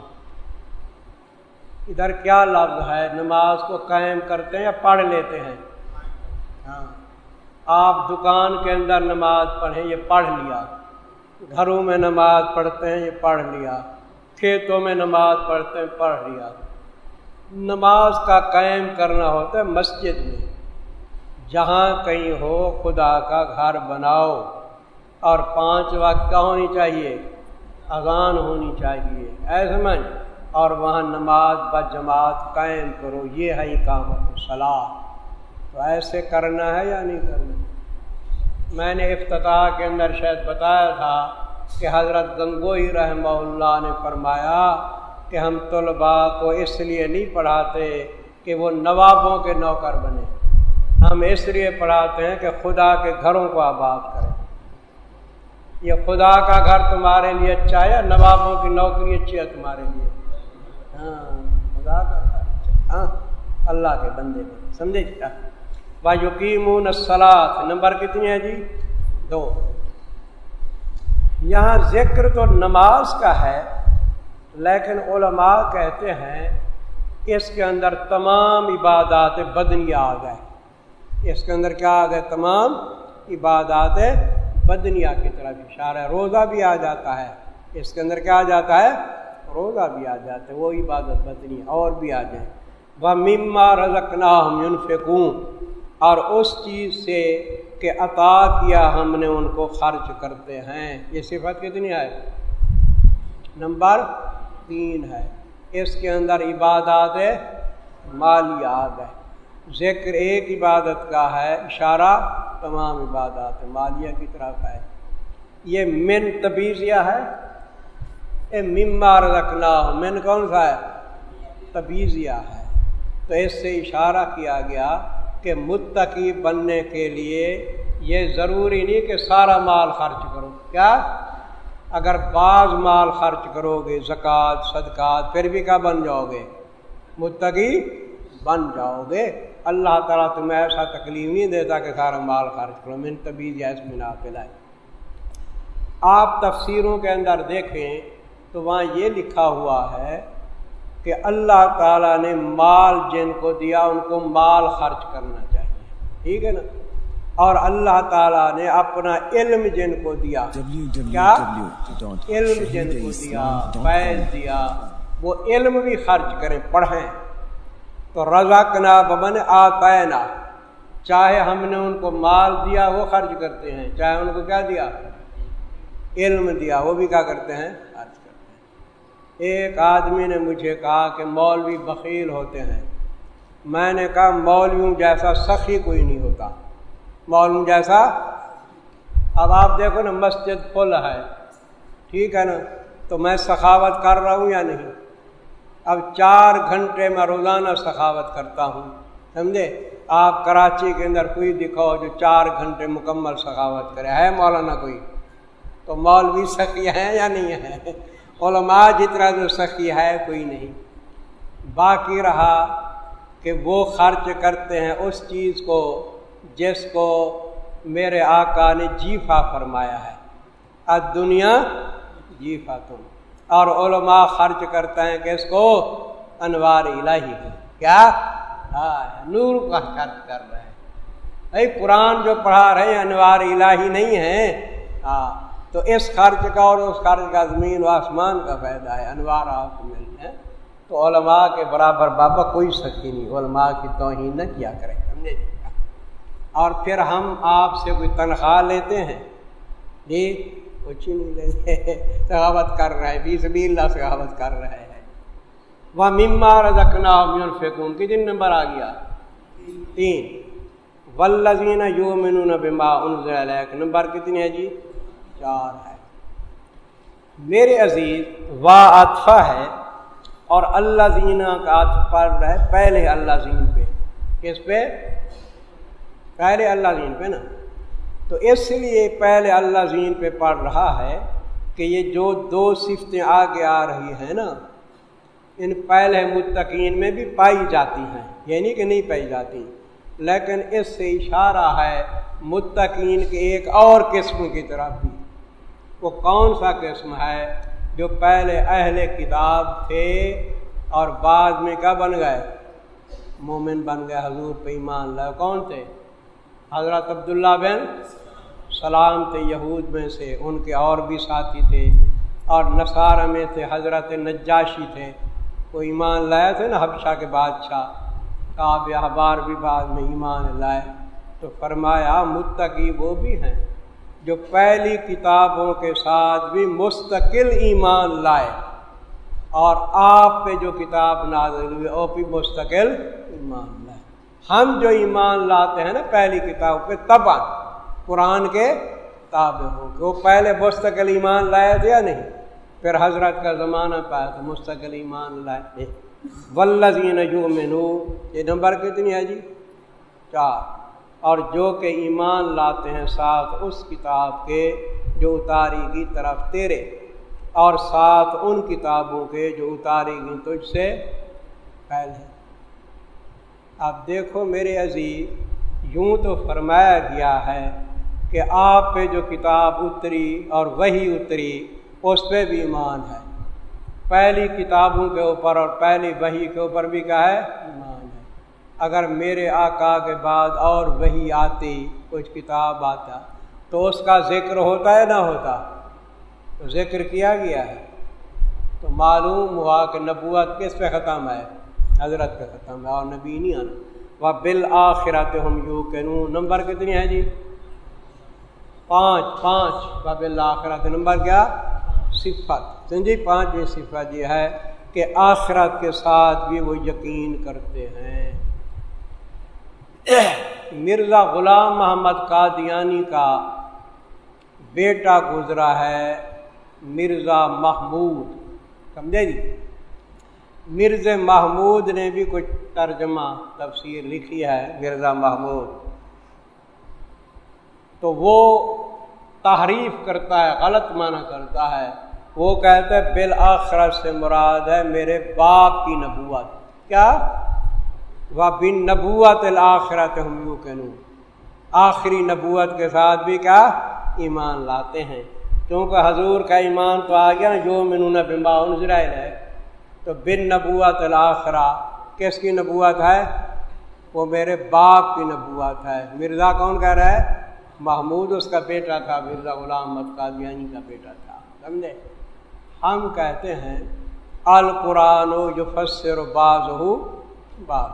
ادھر کیا لفظ ہے؟ نماز کو قائم کرتے ہیں یا پڑھ لیتے ہیں؟ ہاں۔ آپ دکان کے اندر نماز پڑھیں، یہ پڑھ لیا۔ گھروں میں نماز پڑھتے ہیں، یہ پڑھ لیا۔ کھیتوں میں نماز پڑھتے ہیں، پڑھ لیا۔ نماز کا قائم کرنا ہوتا ہے مسجد میں۔ جہاں کہیں ہو خدا کا گھر بناؤ، اور پانچ وقت کا ہونی چاہیے، اذان ہونی چاہیے ایسے اور وہاں نماز ب جماعت قائم کرو، یہ ہے کامت صلاح تو ایسے کرنا ہے یا نہیں کرنا؟ میں نے افتتاح کے اندر شاید بتایا تھا کہ حضرت گنگوئی رحمہ اللہ نے فرمایا کہ ہم طلباء کو اس لیے نہیں پڑھاتے کہ وہ نوابوں کے نوکر بنے۔ ہم اس لیے پڑھاتے ہیں کہ خدا کے گھروں کو آباد کریں۔ یہ خدا کا گھر تمہارے لیے اچھا ہے نوابوں کی نوکری اچھی ہے تمہارے لیے؟ ہاں خدا کا گھر اچھا ہاں اللہ کے بندے کو سمجھے کیا با یقین سلاد نمبر کتنی ہے جی؟ دو۔ یہاں ذکر تو نماز کا ہے، لیکن علماء کہتے ہیں اس کے اندر تمام عبادات بدنیا آ گئے۔ اس کے اندر کیا آ گئے تمام عبادات بدنیا کی طرف اشارہ ہے، روزہ بھی آ جاتا ہے۔ اس کے اندر کیا آ جاتا ہے؟ روزہ بھی آ جاتا ہے، وہ عبادت بدنی اور بھی آ جائیں وہ مما رزکنا ہم اور اس چیز سے کہ عطا کیا ہم نے، ان کو خرچ کرتے ہیں۔ یہ صفت کتنی ہے؟ نمبر تین ہے۔ اس کے اندر عبادات مالیات ہے۔ ذکر ایک عبادت کا ہے، اشارہ تمام عبادات مالیہ کی طرف ہے۔ یہ من تبیزیہ ہے، اے ممار رکھنا من کون سا ہے؟ تبیزیہ ہے۔ تو اس سے اشارہ کیا گیا کہ متقی بننے کے لیے یہ ضروری نہیں کہ سارا مال خرچ کرو۔ کیا؟ اگر بعض مال خرچ کرو گے، زکوٰۃ، صدقات، پھر بھی کیا بن جاؤ گے؟ متقی بن جاؤ گے۔ اللہ تعالیٰ تمہیں ایسا تکلیف نہیں دیتا کہ سارا مال خرچ کرو۔ من اس میں نہ پلائے آپ تفسیروں کے اندر دیکھیں تو وہاں یہ لکھا ہوا ہے کہ اللہ تعالیٰ نے مال جن کو دیا ان کو مال خرچ کرنا چاہیے۔ ٹھیک ہے نا؟ اور اللہ تعالیٰ نے اپنا علم جن کو دیا۔ کیا؟ علم جن کو دیا فیض دیا۔ وہ علم بھی خرچ کریں پڑھیں۔ تو رضا کنا بمن آتا نا چاہے ہم نے ان کو مال دیا، وہ خرچ کرتے ہیں۔ چاہے ان کو کیا دیا؟ علم دیا۔ وہ بھی کیا کرتے ہیں؟ خرچ کرتے ہیں۔ ایک آدمی نے مجھے کہا کہ مولوی بخیل ہوتے ہیں۔ میں نے کہا، مولویوں جیسا سخی کوئی نہیں ہوتا۔ مولوی جیسا؟ اب آپ دیکھو نا، مسجد فل ہے۔ ٹھیک ہے نا؟ تو میں سخاوت کر رہا ہوں یا نہیں؟ اب چار گھنٹے میں روزانہ سخاوت کرتا ہوں، سمجھے؟ آپ کراچی کے اندر کوئی دکھاؤ جو چار گھنٹے مکمل سخاوت کرے، ہے مولانا کوئی؟ تو مولوی سخی ہے یا نہیں ہے علماء جتنا جو سخی ہے کوئی نہیں۔ باقی رہا کہ وہ خرچ کرتے ہیں اس چیز کو جس کو میرے آقا نے جیفا فرمایا ہے۔ اب دنیا جیفا تم۔ اور علماء خرچ کرتے ہیں کہ اس کو انوار الہی ہے۔ کیا؟ نور کا خرچ کر رہے ہیں۔ بھائی، قرآن جو پڑھا رہے ہیں، انوار الہی نہیں ہے۔ ہاں تو اس خرچ کا اور اس خرچ کا زمین و آسمان کا فائدہ ہے۔ انوار آپ کو مل جائے تو علماء کے برابر بابا کوئی سکی نہیں، علماء کی توہین نہ کیا کرے، سمجھے جی؟ اور پھر ہم آپ سے کوئی تنخواہ لیتے ہیں۔ جی کچھ ہی نہیں لیتے کر رہے ہیں بیس بھی اللہ سخاوت کر رہے ہیں وہ مما رزکنا فیکون کتنے نمبر آ گیا؟ تین۔ ولزین یو منون بما ان نمبر کتنی ہے جی؟ چار ہے۔ میرے عزیز، وا اطفا ہے اور اللہ زینا کا پڑھ رہا پہلے اللہ زین پہ۔ کس پہ؟ پہلے اللہ زین پہ نا۔ تو اس لیے پہلے اللہ زین پہ پڑھ رہا ہے کہ یہ جو دو صفتیں آگے آ رہی ہیں نا، ان پہلے متقین میں بھی پائی جاتی ہیں یعنی کہ نہیں پائی جاتی۔ لیکن اس سے اشارہ ہے متقین کے ایک اور قسم کی طرف بھی۔ وہ کون سا قسم ہے جو پہلے اہل کتاب تھے اور بعد میں کیا بن گئے؟ مومن بن گئے، حضور پہ ایمان لائے، کون تھے؟ حضرت عبداللہ بن سلام تھے یہود میں سے، ان کے اور بھی ساتھی تھے اور نصارہ میں تھے، حضرت نجاشی تھے۔ وہ ایمان لائے تھے نا حبشہ کے بادشاہ۔ کاب احبار بھی بعد میں ایمان لائے۔ تو فرمایا، متقی وہ بھی ہیں جو پہلی کتابوں کے ساتھ بھی مستقل ایمان لائے۔ اور آپ پہ جو کتاب نازل ہوئی، وہ بھی مستقل ایمان۔ لائے ہم جو ایمان لاتے ہیں نا پہلی کتاب پہ، تب قرآن کے تابع ہو کہ وہ پہلے مستقل ایمان لائے تھے یا نہیں؟ پھر حضرت کا زمانہ پایا تو مستقل ایمان لائے ولزین جو منو یہ نمبر کتنی ہے جی؟ چار۔ اور جو کہ ایمان لاتے ہیں ساتھ اس کتاب کے جو اتاری گی طرف تیرے، اور ساتھ ان کتابوں کے جو اتاری گی تجھ سے پہلے۔ اب دیکھو میرے عزیز، یوں تو فرمایا گیا ہے کہ آپ پہ جو کتاب اتری اور وہی اتری، اس پہ بھی ایمان ہے۔ پہلی کتابوں کے اوپر اور پہلی وہی کے اوپر بھی کیا ہے؟ ایمان ہے۔ اگر میرے آقا کے بعد اور وہی آتی، کچھ کتاب آتا، تو اس کا ذکر ہوتا ہے نہ ہوتا؟ تو ذکر کیا گیا ہے؟ تو معلوم ہوا کہ نبوت کس پہ ختم ہے؟ حضرت پہ ختم ہے اور نبی نہیں آنا۔ وہ بالآخرات ہم یو کہ نمبر کتنی ہے جی؟ پانچ پانچ۔ و بالآخرات نمبر کیا؟ صفت۔ سنجی پانچویں صفت یہ ہے کہ آخرت کے ساتھ بھی وہ یقین کرتے ہیں۔ مرزا غلام محمد قادیانی کا بیٹا گزرا ہے مرزا محمود۔ سمجھے جی؟ مرز محمود نے بھی کچھ ترجمہ تفسیر لکھی ہے، مرزا محمود۔ تو وہ تحریف کرتا ہے، غلط معنی کرتا ہے۔ وہ کہتا ہے، بالآخرت سے مراد ہے میرے باپ کی نبوت۔ کیا؟ وہ بن نبوت الآخرت ہم یوں کہ آخری نبوت کے ساتھ بھی کیا؟ ایمان لاتے ہیں۔ کیونکہ حضور کا ایمان تو آ گیا جو منون بمبا اسرائیل ہے تو بن نبوت الآخرہ کس کی نبوت ہے؟ وہ میرے باپ کی نبوت ہے۔ مرزا کون کہہ رہا ہے؟ محمود، اس کا بیٹا تھا، مرزا غلام مت قادیانی کا بیٹا تھا، سمجھے؟ ہم کہتے ہیں، القرآن و جو فسر و باز ہو باز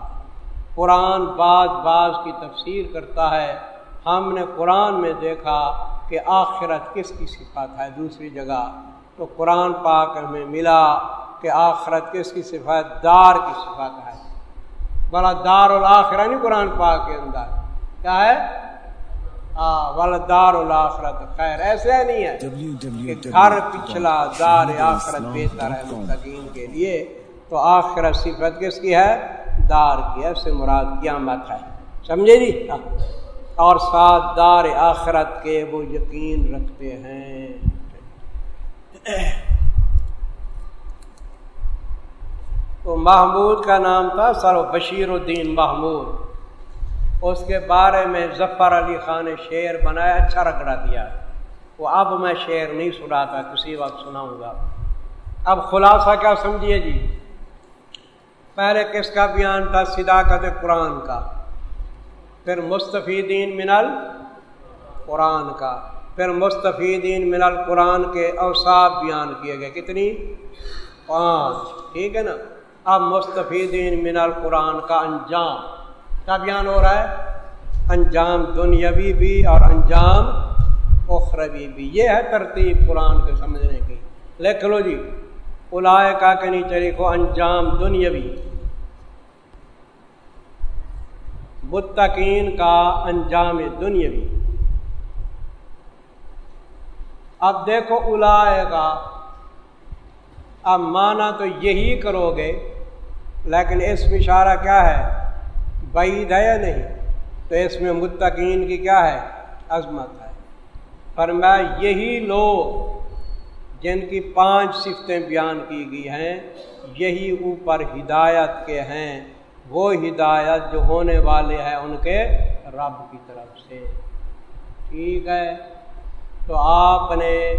قرآن بعض بعض کی تفسیر کرتا ہے۔ ہم نے قرآن میں دیکھا کہ آخرت کس کی صفات ہے دوسری جگہ۔ تو قرآن پاک ہمیں ملا۔ کہ آخرت کس کی صفات دار کی صفات ہے بڑا دار الآخرہ نہیں قرآن پاک کے اندر۔ کیا ہے؟ والا دار الآخرت خیر، ایسے نہیں ہے گھر پچھلا دار آخرت بہتر ہے مستقین کے لیے، تو آخرت صفت کس کی ہے؟ دار کی ہے سے مراد قیامت ہے۔ سمجھے جی؟ اور ساتھ دار آخرت کے وہ یقین رکھتے ہیں۔ تو محمود کا نام تھا سر بشیر الدین محمود۔ اس کے بارے میں ظفر علی خان نے شعر بنایا اچھا رگڑا دیا۔ وہ اب میں شعر نہیں سناتا، کسی وقت سناؤں گا۔ اب خلاصہ کیا سمجھیے جی؟ پہلے کس کا بیان تھا؟ صداقت قرآن کا۔ پھر مستفیدین منل قرآن کا۔ پھر مستفیدین منل قرآن کے اوساف بیان کیے گئے۔ کتنی؟ پانچ۔ ٹھیک ہے نا؟ اب مستفیدین منل قرآن کا انجام کیا بیان ہو رہا ہے؟ انجام دنیاوی بھی اور انجام اخروی بھی۔ یہ ہے ترتیب قرآن کے سمجھنے کی۔ لکھ لو جی۔ الائے کا کہ نیچے لکھو انجام دنیاوی۔ متقین کا انجام دنیاوی۔ اب دیکھو الائے کا اب مانا تو یہی کرو گے، لیکن اس میں اشارہ کیا ہے؟ بعید ہے یا نہیں؟ تو اس میں متقین کی کیا ہے؟ عظمت ہے۔ پر میں یہی لوگ جن کی پانچ صفتیں بیان کی گئی ہیں، یہی اوپر ہدایت کے ہیں۔ وہ ہدایت جو ہونے والے ہیں ان کے رب کی طرف سے۔ ٹھیک ہے؟ تو آپ نے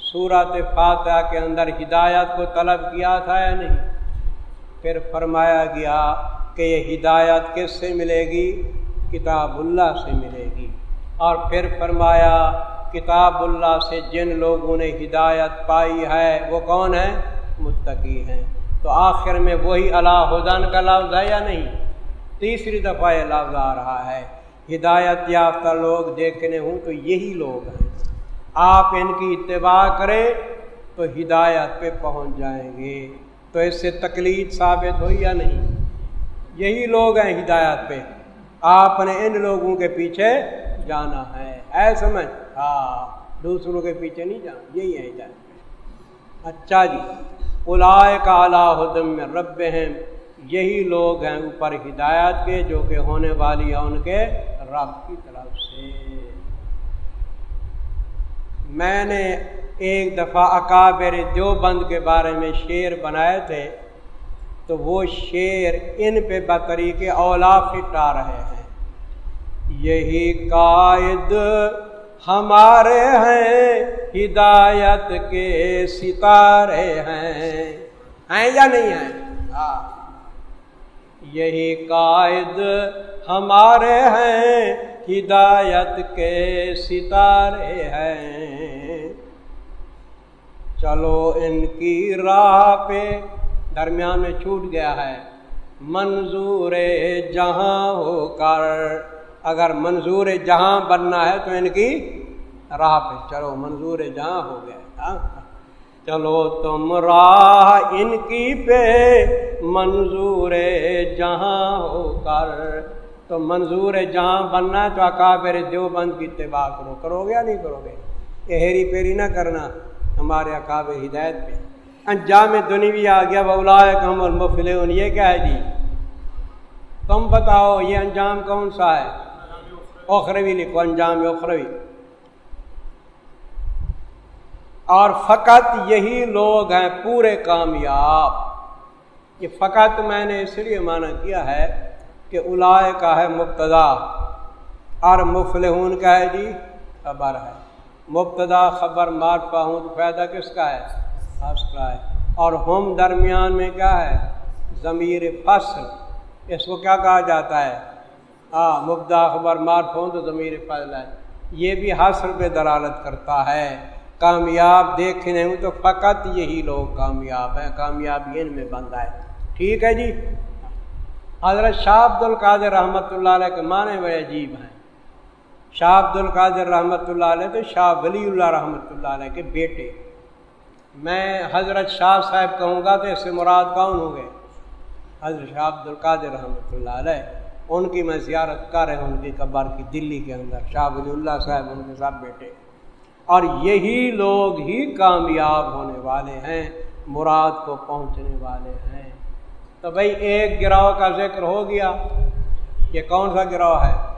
صورت فاتحہ کے اندر ہدایت کو طلب کیا تھا یا نہیں؟ پھر فرمایا گیا کہ یہ ہدایت کس سے ملے گی؟ کتاب اللہ سے ملے گی۔ اور پھر فرمایا، کتاب اللہ سے جن لوگوں نے ہدایت پائی ہے، وہ کون ہے متقی ہیں۔ تو آخر میں وہی اللہ حدن کا لفظ ہے یا نہیں؟ تیسری دفعہ یہ لفظ آ رہا ہے۔ ہدایت یافتہ لوگ دیکھنے ہوں تو یہی لوگ ہیں۔ آپ ان کی اتباع کریں تو ہدایت پہ پہنچ جائیں گے۔ تو اس سے تکلیف ثابت ہوئی یا نہیں؟ یہی لوگ ہیں ہدایت پہ۔ آپ نے ان لوگوں کے پیچھے جانا ہے۔ اے سمجھ۔ ہاں دوسروں کے پیچھے نہیں جانا۔ یہی ہے ہدایت اچھا جی الائے کا حدم میں رب ہیں یہی لوگ ہیں اوپر ہدایت کے جو کہ ہونے والی ہے ان کے رب کی طرف سے۔ میں نے ایک دفعہ اکابر دیوبند کے بارے میں شعر بنائے تھے، تو وہ شعر ان پہ بطریق اولا فٹا رہے ہیں۔ یہی قائد ہمارے ہیں، ہدایت کے ستارے ہیں۔ ہیں یا نہیں ہیں؟ ہاں۔ یہی قائد ہمارے ہیں، ہدایت کے ستارے ہیں۔ چلو ان کی راہ پہ درمیان میں چھوٹ گیا ہے منظور جہاں ہو کر اگر منظور جہاں بننا ہے تو ان کی راہ پہ چلو منظور جہاں ہو گیا چلو تم راہ ان کی پہ منظور جہاں ہو کر تو منظور جہاں بننا ہے تو اکابر دیوبند کی اتباع کرو کرو گے یا نہیں کرو گے یہ ہیری پیری نہ کرنا ہمارے اکاب ہدایت پہ۔ انجام دنوی آ گیا بولا کم المفل یہ کیا ہے جی؟ تم بتاؤ، یہ انجام کون سا ہے؟ اوکھروی لکھو، انجام اوکھروی اور فقط یہی لوگ ہیں، پورے کامیاب۔ یہ فقط میں نے اس لیے مانا کیا ہے کہ الائے کا ہے مبتدا۔ اور مفلحون کا ہے جی؟ خبر ہے۔ مبتدا خبر مار ہوں تو فائدہ کس کا ہے؟ کا ہے۔ اور ہم درمیان میں کیا ہے؟ ضمیر فصل۔ اس کو کیا کہا جاتا ہے؟ ہاں مبدا خبر مار ہوں تو ضمیر فضل ہے۔ یہ بھی حاصل پہ دلالت کرتا ہے۔ کامیاب دیکھنے ہوں تو فقط یہی لوگ کامیاب ہیں۔ کامیابی ان میں بند ہے۔ ٹھیک ہے جی؟ حضرت شاہ عبد القادر رحمۃ اللہ علیہ کے معنی وہ عجیب ہیں۔ شاہ عبد القادر رحمۃ اللہ علیہ تو شاہ ولی اللہ رحمۃ اللہ علیہ کے بیٹے۔ میں حضرت شاہ صاحب کہوں گا تو اس سے مراد کون ہوں گے؟ حضرت شاہ عبد القادر رحمۃ اللہ علیہ۔ ان کی میں زیارت کر رہے ان کی قبر کی دلی کے اندر۔ شاہ ولی اللہ صاحب ان کے ساتھ بیٹے اور یہی لوگ ہی کامیاب ہونے والے ہیں، مراد کو پہنچنے والے ہیں۔ تو بھائی، ایک گروہ کا ذکر ہو گیا۔ یہ کون سا گروہ ہے؟